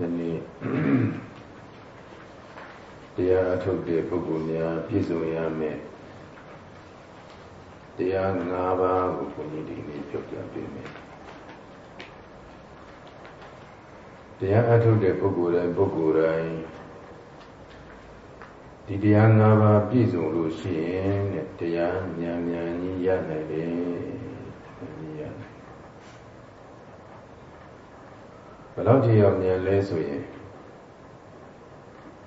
ဒီနေ့တရားအထုတ်တဲ့ပုဂ္ဂိုလ်များပြည့်စုံရမယ်တရား၅ပါးကိုဘုန်းကြီးဒီနေ့ပြောပြပေးမယ်တရားအထုတ်တဲ့ပုဂ္ဂိုလ်တိုင်းပုဂ္ဂိုလ်တိုင်းဒီတရား၅ပါးပြည့်စုံလို့ရှိရင်တဲ့တရားဉာဏ်ဉာဏ်ကြီးရနိုင်တယ်ရနိုင်ဘ ယ်တော့ကြည့်အောင်ဉာဏ်လဲဆိုရင်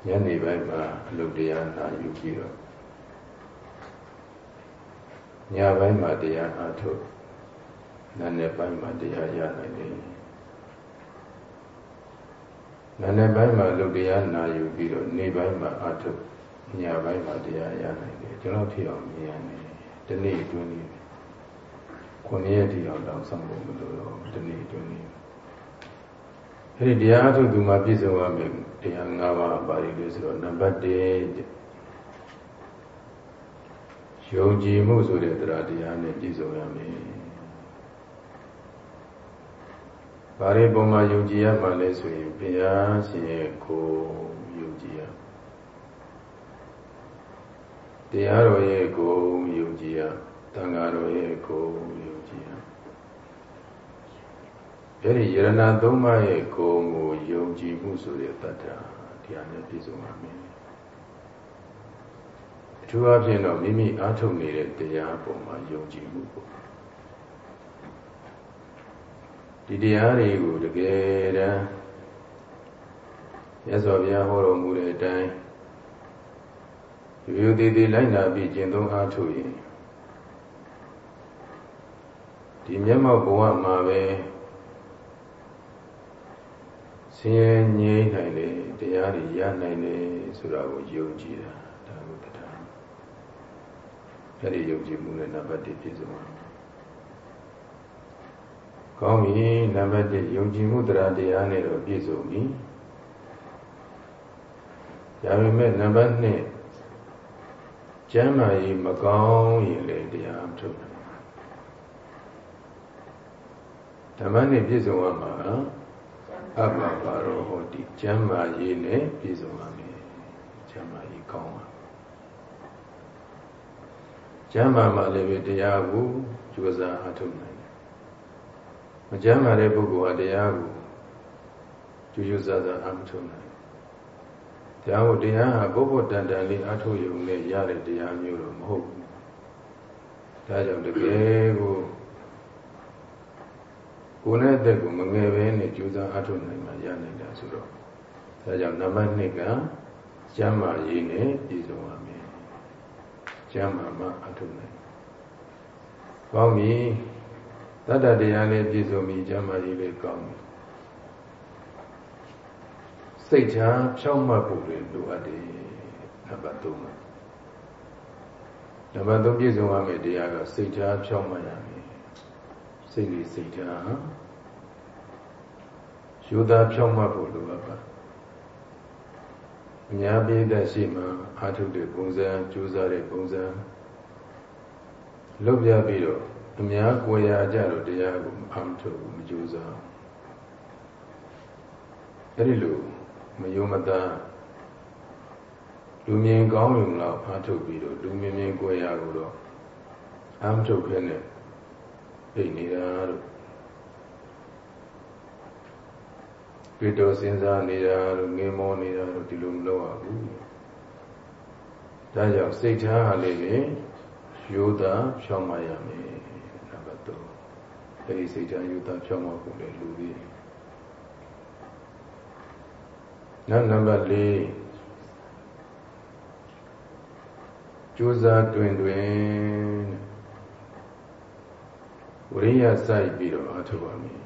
ညနေပိုင်းမှာအလုပ်တရားနာယူပြီးတော့ညပိုင်းမှာတရားအားထုတ်နာနေပိုင်းမှာတရားရနိုင်တယ်နာနေပိုင်းမှာလုပ်တရားနာယူပြီးတော့နေပိုင်းမှာအားထုတ်ညပိုင်းမှာတရားရနိုင်တယ်ကျွန်တော်ဖြစ်အောင်မြင်ရတယ်ဒီနေ့အတွင်းလေးခုနှစ်ရက်ဒီအောင်တောင်းဆောင်ဖို့မလိုတော့ဒီနေ့အတွင်းလေး အဲ့ဒီတရားအထုတ်သူမှာပြည့်စုံရမယ်တရား၅ပါးပါဠိလို့ဆိုတော့နံပါတ်1ယုံကြည်မှုဆိုတဲ့တရားတရားနဲ့ပြည့်စုံရမယ်ဘာတွေပုံမှာယုံကြည်ရမှလဲဆိုရင်ဘုရားရှင်ရဲ့ကိုယုံကြည်ရတရားတော်ရဲ့ကိုယုံကြည်ရတန်ဃာတော်ရဲ့ကိုယုံကြည်ရ အဲ့ဒီယရဏသုံးပါးရဲ့ကိုကိုယုံကြည်မှုဆိုတဲ့တတ္တတရားနဲ့ပြည့်စုံပါမယ်အထူးအဖြင့်တော့မိမိအားထုတ်နေတဲ့တရားပုံမှာယုံကြည်မှုပေါ့ဒီတရားတွေကိုတကယ်တမ်းမြတ်စွာဘုရားဟောတော်မူတဲ့အတိုင်းရိုးသေးသေးလိုက်နာပြီးကျင့်သုံးအားထုတ်ရင်ဒီမျက်မှောက်ဘဝမှာပဲဆ င်းရဲငြိမ်းနိုင်တယ်တရားတွေရနိုင်တယ်ဆိုတာကိုယုံကြည်တာဒါကိုတရားအဲ့ဒီယုံကြည်မှုနဲ့နံပါတ်1ပြည့်စုံပါကောင်းပြီနံပါတ်1ယုံကြည်မှုတရားတရားနဲ့တော့ပြည့်စုံပြီဒါပေမဲ့နံပါတ်2ကျမ်းမာရေးမကောင်းရင်လည်းတရားထုတ်တယ်ဓမ္မနဲ့ပြည့်စုံရမှာ အပ္ပပါရောဟောတိကျမ်းမာရေးနဲ့ပြည့်စုံရမယ်ကျမ်းမာရေးကောင်းပါကျမ်းမာမှလည်းပဲတရားကိုကြိုးစားအထုတ်နိုင်တယ်မကျမ်းမာတဲ့ပုဂ္ဂိုလ်ဟာတရားကိုကြိုးကြိုးစားစားအမထုတ်နိုင်တရားကိုတရားဟာပုဂ္ဂိုလ်တန်တန်လေးအထုတ်ရုံနဲ့ရတဲ့တရားမျိုးတော့မဟုတ်ဘူးဒါကြောင့်တကယ်ကို ကိုယ်နဲ့အသက်ကိုမငယ်ပဲနဲ့ကြိုးစားအထုတ်နိုင်မှရနိုင်တာဆိုတော့ဒါကြောင့်နံပါတ်2ကကျမ်းမာရေးနဲ့ပြည့်စုံရမယ်ကျမ်းမာမှအထုတ်နိုင်ကောင်းပြီတတ္တတရားနဲ့ပြည့်စုံပြီကျမ်းမာရေးလည်းကောင်းပြီစိတ်ချမ်းဖြောင့်မတ်ဖို့လည်းလိုအပ်တယ်နံပါတ်3မှာနံပါတ်3ပြည့်စုံရမယ့်တရားကစိတ်ချမ်းဖြောင့်မတ်ရမယ် စိတ်လေးစိတ်ချမ်းယူသားဖြောင့်မတ်ဖို့လိုအပ်ပါအများပြည်သက်ရှိမှအာထုတဲ့ပုံစံကြိုးစားတဲ့ပုံစံလုပ်ပြပြီးတော့အများကိုယ်ရာကြတော့တရားကိုမအောင်ထုတ်ဘူးမကြိုးစားအဲ့ဒီလိုမယုံမသားလူမြင်ကောင်းရုံလောက်အားထုတ်ပြီးတော့လူမြင်မြင်ကိုယ်ရာကိုတော့အာမထုတ်ခဲနဲ့ ပြိနေတာတို့တွေ့တော်စဉ်းစားနေတာတို့ငင်းမောနေတာတို့ဒီလိုမလုပ်ရဘူးဒါကြောင့်စိတ်ထားဟာလေးပဲရိုးသားဖြောင်းမရမယ်နံပါတ်3အဲဒီစိတ်ထားရိုးသားဖြောင်းမဖို့လည်းလူကြီးနောက်နံပါတ်4ကြိုးစားတွင်တွင် ဝိရိယစိုက်ပြီးတော့အထောက်ပါမယ်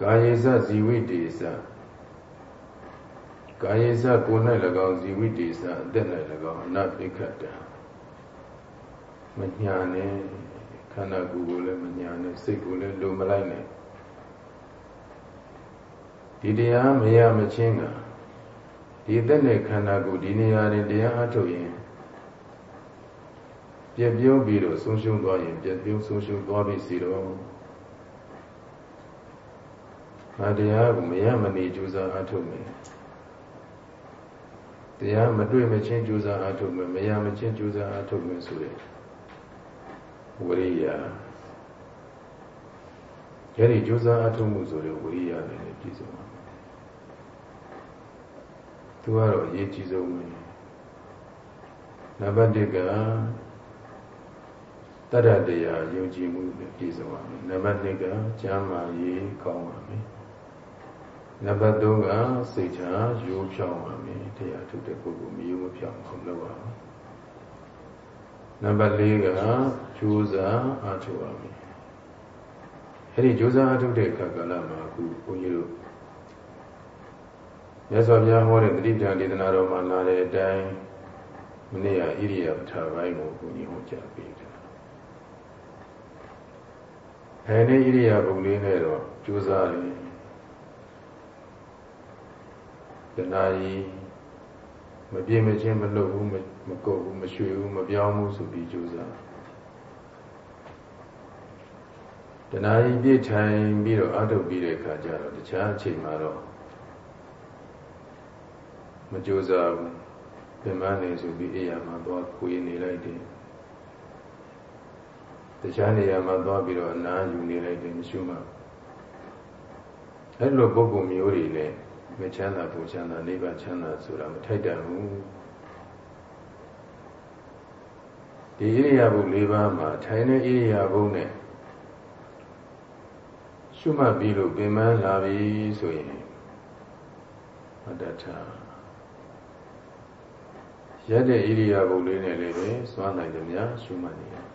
ကာယေသဇီဝိတေသကာယေသကိုယ်၌၎င်းဇီဝိတေသအသက်၌၎င်းအနပိခတံမညာနဲ့ခန္ဓာကိုယ်ကိုလည်းမညာနဲ့စိတ်ကိုလည်းလိုမလိုက်နဲ့ဒီတရားမရမချင်းကဒီသက်နဲ့ခန္ဓာကိုယ်ဒီနေရာတွေတရားအထုတ်ရင် ပြည့်ပြုံးပြီးတော့ဆုံးရှုံးသွားရင်ပြည့်ပြုံးဆုံးရှုံးသွားပြီစီတော့ငါတရားကိုမရမနေကြိုးစားအားထုတ်မယ်တရားမတွေ့မချင်းကြိုးစားအားထုတ်မယ်မရမချင်းကြိုးစားအားထုတ်မယ်ဆိုတဲ့ဝရိယယနေ့ကြိုးစားအားထုတ်မှုဆိုတဲ့ဝရိယနဲ့ပြည့်စုံပါသူကတော့အရေးကြီးဆုံးပဲနံပါတ်1က တတ္တတရားယုံကြည်မှုနဲ့ပြည့်စုံပါမယ်နံပါတ်2ကကျမ်းမာရေးကောင်းပါမယ်နံပါတ်3ကစိတ်ချရိုးဖြောင်းပါမယ်တရားထုတ်တဲ့ပုဂ္ဂိုလ်မျိုးမဖြောင်းအောင်လုပ်ပါမယ်နံပါတ်4ကကြိုးစားအားထုတ်ပါမယ်အဲ့ဒီကြိုးစားအားထုတ်တဲ့အခါကလည်းမှာအခုဘုန်းကြီးတို့မြတ်စွာဘုရားဟောတဲ့တတိပ္ပံဒေသနာတော်မှာလာတဲ့အတိုင်းမနေ့ကဣရိယာပထာပိုင်းကိုဘုန်းကြီးဟောကြားပေးတယ် အဲဒီဣရိယာပုလေးနဲ့တော့ကြိုးစားတယ်တဏှာကြီးမပြေမချင်းမလွတ်ဘူးမကုတ်ဘူးမရွှေဘူးမပြောင်းဘူးဆိုပြီးကြိုးစားတဏှာကြီးပြည့်ထိုင်ပြီးတော့အထုတ်ပြီးတဲ့အခါကျတော့တခြားအချိန်မှာတော့မကြိုးစားဘူးပြန်မနေဆိုပြီးအိယာမှာသွားကိုယ်နေလိုက်တယ် တခြားနေရာမှာသွားပြီးတော့အနားယူနေလိုက်တယ်မရှိမှအဲ့လိုပုဂ္ဂိုလ်မျိုးတွေလည်းမချမ်းသာပူချမ်းသာနိဗ္ဗာန်ချမ်းသာဆိုတာမထိုက်တန်ဘူးဒီဣရိယာပု၄ပါးမှာထိုင်တဲ့ဣရိယာပုနဲ့ရှုမှတ်ပြီးလို့ပင်မလာပြီဆိုရင်မတ္တထာရက်တဲ့ဣရိယာပုလေးနဲ့လည်းပဲစွမ်းနိုင်တယ်များရှုမှတ်နေတယ်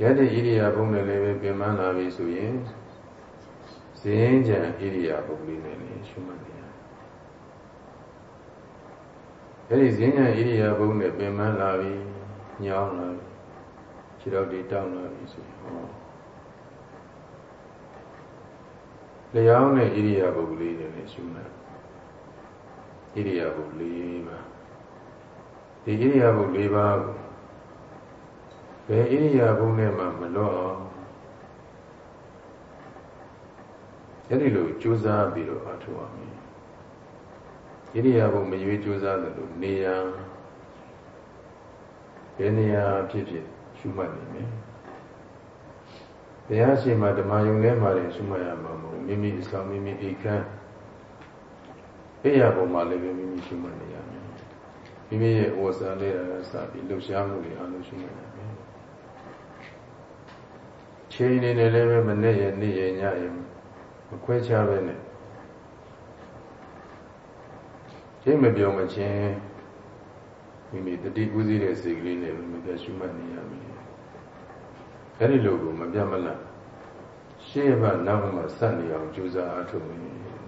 ရက်တဲ့ဣရိယာပုနဲ့လည်းပဲပြင်ပန်းလာပြီဆိုရင်ဇင်းကြံဣရိယာပုလေးနဲ့လည်းရှုမှတ်နေတယ်အဲဒီဇင်းကြံဣရိယာပုနဲ့ပြင်ပန်းလာပြီညောင်းလာပြီခြေတော်ဒီတောင်းလာပြီဆိုရင်ဟောလျောင်းတဲ့ဣရိယာပုလေးနဲ့လည်းရှုမှတ်ဣရိယာပု၄ပါးဒီဣရိယာပု၄ပါးကို ဘယ်ဣရိယာပုနဲ့မှမလွတ်အောင်အဲ့ဒီလိုကြိုးစားပြီးတော့အထောက်အမယ်ဣရိယာပုမရွေးကြိုးစားတယ်လို့နေရာဘယ်နေရာဖြစ်ဖြစ်ရှုမှတ်နေမယ်တရားရှိမှဓမ္မယုံထဲမှာလည်းရှုမှတ်ရမှာမဟုတ်မိမိအဆောင်မိမိအိခန်းအိယာပုံမှာလည်းပဲမိမိရှုမှတ်နေရမယ်မိမိရဲ့ဝဆာလေးရစပြီးလှုပ်ရှားမှုတွေအလုံးရှုမှတ်ရမယ် ချိန်နေနေလည်းပဲမနဲ့ရနေ့ရညရမခွဲခြားပဲနဲ့ချိန်မပြောမချင်းမိမိတတိကူးစည်းတဲ့စိတ်ကလေးနဲ့မပြတ်ရှုမှတ်နေရမယ်အဲဒီလိုကိုမပြတ်မလတ်ရှေ့ဘနောက်ဘမှာစနေအောင်ကြိုးစားအားထုတ်နေ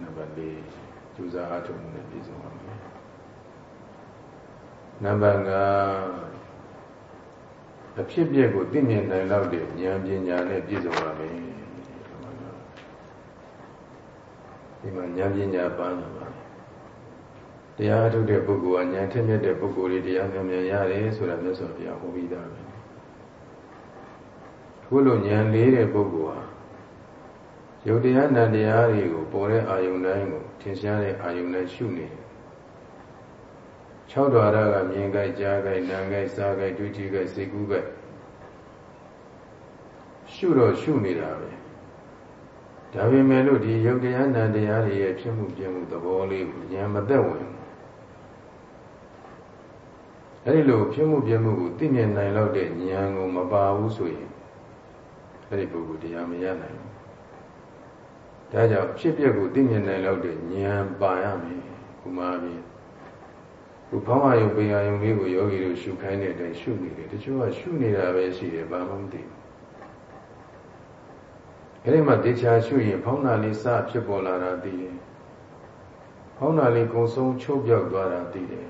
နံပါတ်၄ကြိုးစားအားထုတ်မှုနဲ့ပြည့်စုံပါမယ်နံပါတ်5 အဖြစ်ပြက်ကိုသိမြင်နိုင်လောက်တဲ့ဉာဏ်ပညာနဲ့ပြည့်စုံပါမယ်ဒီမှာဉာဏ်ပညာပန်းလာပါတရားထုတ်တဲ့ပုဂ္ဂိုလ်ကဉာဏ်ထက်မြက်တဲ့ပုဂ္ဂိုလ်တွေတရားဉာဏ်ဉာဏ်ရတယ်ဆိုတာမြတ်စွာဘုရားဟောပြီးသားပဲခုလိုဉာဏ်လေးတဲ့ပုဂ္ဂိုလ်ဟာယုတ်တရားနံတရားတွေကိုပေါ်တဲ့အာယုန်တိုင်းကိုထင်ရှားတဲ့အာယုန်တိုင်းရှုနေတယ် ၆ဓာရကမြင်ကြိုက်ကြားကြိုက်နားကြိုက်စားကြိုက်တွေ့ကြည့်ကြိုက်စိတ်ကူးကြိုက်ရှုတော့ရှုနေတာပဲဒါပေမဲ့လို့ဒီယုတ်တရားနာတရားတွေရဲ့ဖြစ်မှုပြမှုသဘောလေးကိုဉာဏ်မသက်ဝင်အဲဒီလိုဖြစ်မှုပြမှုကိုသိမြင်နိုင်လောက်တဲ့ဉာဏ်ကိုမပါဘူးဆိုရင်အဲဒီပုဂ္ဂိုလ်တရားမရနိုင်ဘူးဒါကြောင့်ဖြစ်ပျက်ကိုသိမြင်နိုင်လောက်တဲ့ဉာဏ်ပါရမယ်ဥမာပြီး ခုဘောင်းအာယုပင်အာယုလေးကိုယောဂီတို့ရှုခိုင်းတဲ့အတိုင်းရှုနေတယ်တချို့ကရှုနေတာပဲရှိတယ်ဘာမှမသိဘူးအဲဒီမှာတေချာရှုရင်ဖောင်းနာလေးစဖြစ်ပေါ်လာတာသိတယ်ဖောင်းနာလေးကုံဆုံးချိုးပြောက်သွားတာသိတယ်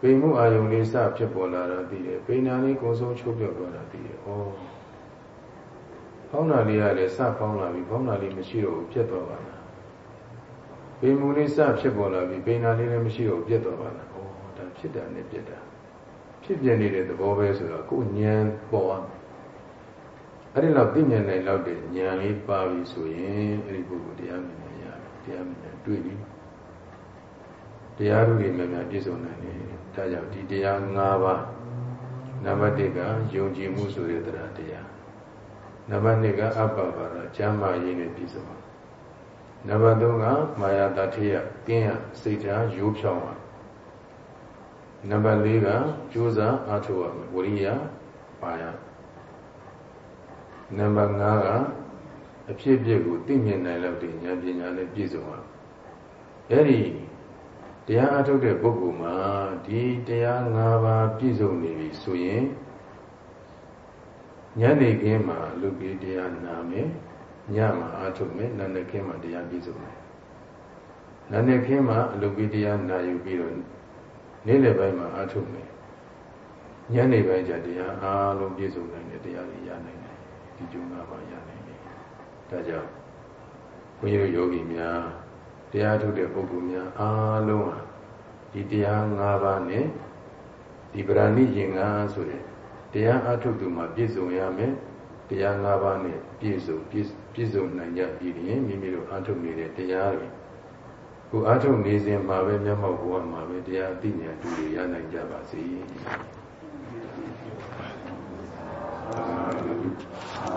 ပိမှုအာယုလေးစဖြစ်ပေါ်လာတာသိတယ်ပိနာလေးကုံဆုံးချိုးပြောက်သွားတာသိတယ်ဩဖောင်းနာလေးကလည်းစဖောင်းလာပြီဖောင်းနာလေးမရှိတော့ဘူးပြတ်သွားပါလား ပေမူလေးစဖြစ်ပေါ်လာပြီပိနာလေးလည်းမရှိတော့ပြတ်သွားပါလား။ဩဒါဖြစ်တာနဲ့ပြတ်တာဖြစ်ပြနေတဲ့သဘောပဲဆိုတော့ကိုဉာဏ်ပေါ်အောင်အဲ့ဒီလောက်သိမြင်နိုင်လောက်တဲ့ဉာဏ်လေးပါပြီဆိုရင်အဲ့ဒီပုဂ္ဂိုလ်တရားမြင်နေရတယ်တရားမြင်နေတွေ့ပြီတရားဓုတွေများများပြည့်စုံနိုင်တယ်ဒါကြောင့်ဒီတရား၅ပါးနံပါတ်1ကယုံကြည်မှုဆိုတဲ့တရားတရားနံပါတ်2ကအပ္ပပါဒကျမ်းမာရေးနဲ့ပြည့်စုံပါ နံပါတ်3ကမာယာတထေယကင်းရစိတ်ဓာတ်ရိုးဖြောင်းပါနံပါတ်4ကကြိုးစားအားထုတ်ရမယ်ဝရိယပါရနံပါတ်5ကအဖြစ်အပျက်ကိုသိမြင်နိုင်လောက်တဲ့ဉာဏ်ပညာနဲ့ပြည့်စုံပါအဲ့ဒီတရားအထုတ်တဲ့ပုဂ္ဂိုလ်မှာဒီတရား၅ပါးပြည့်စုံနေပြီဆိုရင်ညနေခင်းမှာလူကြီးတရားနာမယ် ညမှာအထုတ်မယ်နာနေခင်းမှာတရားပြည့်စုံမယ်နာနေခင်းမှာအလုပ်ပြီးတရားနာယူပြီးတော့နေ့လယ်ပိုင်းမှာအထုတ်မယ်ညနေပိုင်းကျတရားအားလုံးပြည့်စုံနိုင်တဲ့တရားတွေရနိုင်တယ်ဒီကျုံးကပါရနိုင်တယ်ဒါကြောင့်ဘုန်းကြီးတို့ယောဂီများတရားထုတ်တဲ့ပုဂ္ဂိုလ်များအားလုံးဟာဒီတရား၅ပါးနဲ့ဒီဗราဏိရင်ငါဆိုတဲ့တရားအထုတ်သူမှာပြည့်စုံရမယ် တရား၅ပါးနဲ့ပြည့်စုံပြည့်စုံနိုင်ကြပြီရင်မိမိတို့အထုတ်နေတဲ့တရားတွေကိုအထုတ်နေစဉ်မှာပဲမျက်မှောက်ဘဝမှာပဲတရားအသိဉာဏ်တူရရနိုင်ကြပါစေ